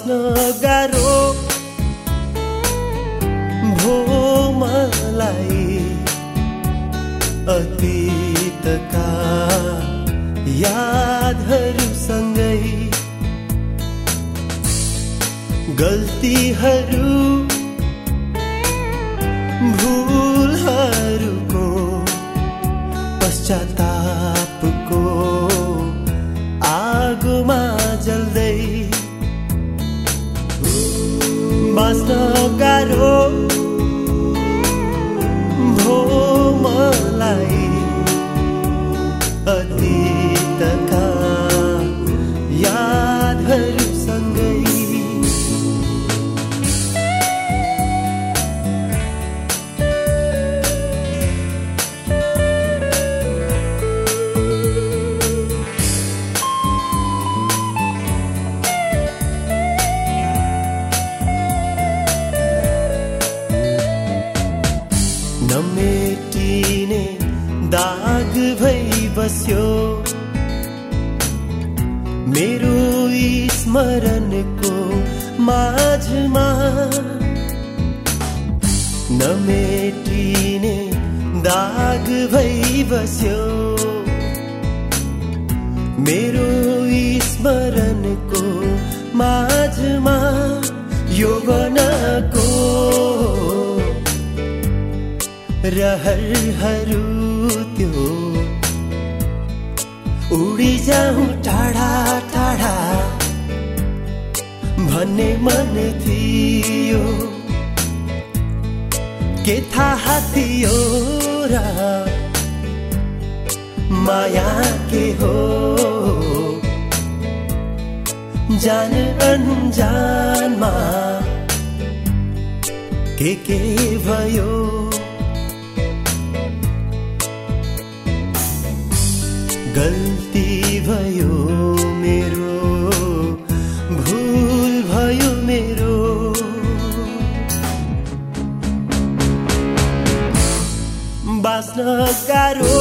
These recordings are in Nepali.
बस्न गाह्रो भो मलाई अतीतका यादहरूसँगै। गल्तीहरू भुलहरूको पश्चाता दाग भई बस्यो। मेरो स्मरणको माझमा नमेटिने दाग भई बस्यो। मेरो स्मरणको माझमा यौवनको रहरहरू त्यो। उडी जाउँ टाढा टाढा। भन्ने मन थियो। के थाहा थियो र? माया के हो? जान अन्जानमा के के भयो? गल्ती भयो मेरो भुल भयो मेरो। बाँच्न गाह्रो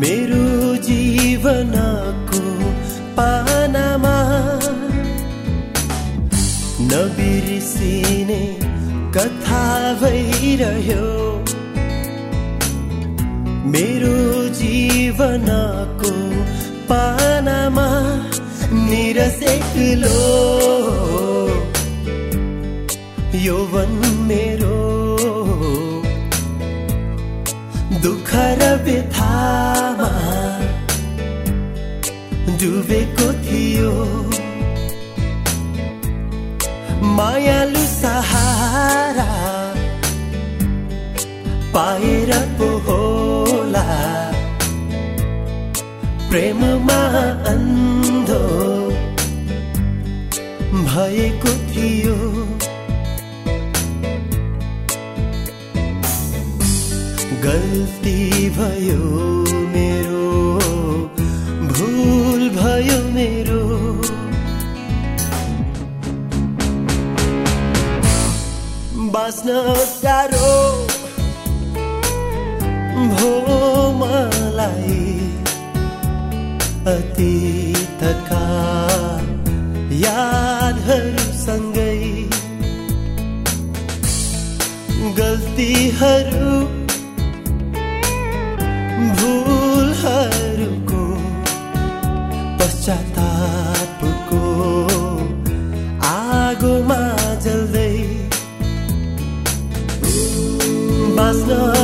मेरो जीवनको पानामा नबिर्सिने कथा भइरह्यो। मेरो जीवनको पानामा निरसेक्लो यौवन मेरो दुःख र व्यथामा डुबेको थियो। मायालु सहारा पाएर पो होला। प्रेममा अन्धो भएको थियो। गल्ती भयो मेरो भुल भयो मेरो। बाँच्न गाह्रो भो मलाई अतीतका यादहरूसँगै। गल्तीहरू love.